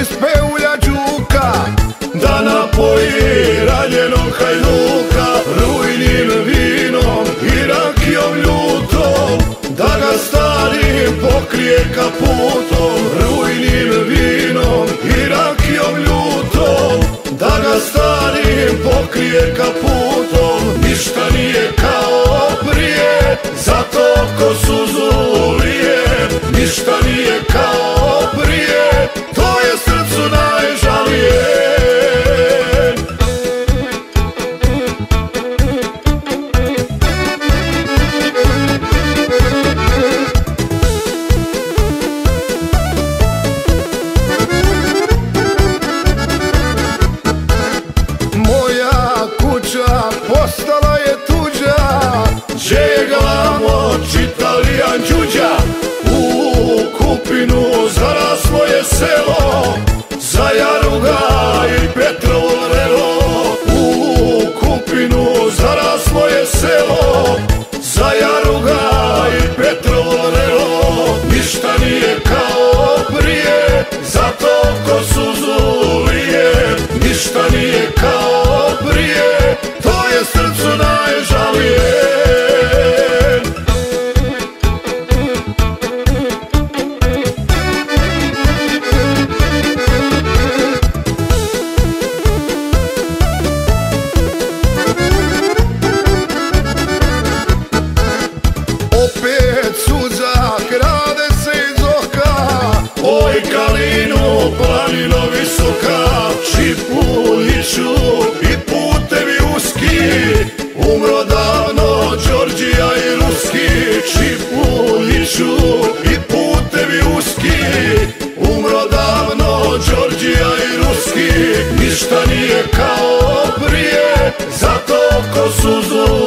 ispeulja đuka Da napoji ranjenom hajduka Rujnim vinom i rakijom ljutom Da ga stari pokrije kapu ću i putevi uski Umro davno Đorđija i Ruski. Ništa nije kao prije Zato ko suzu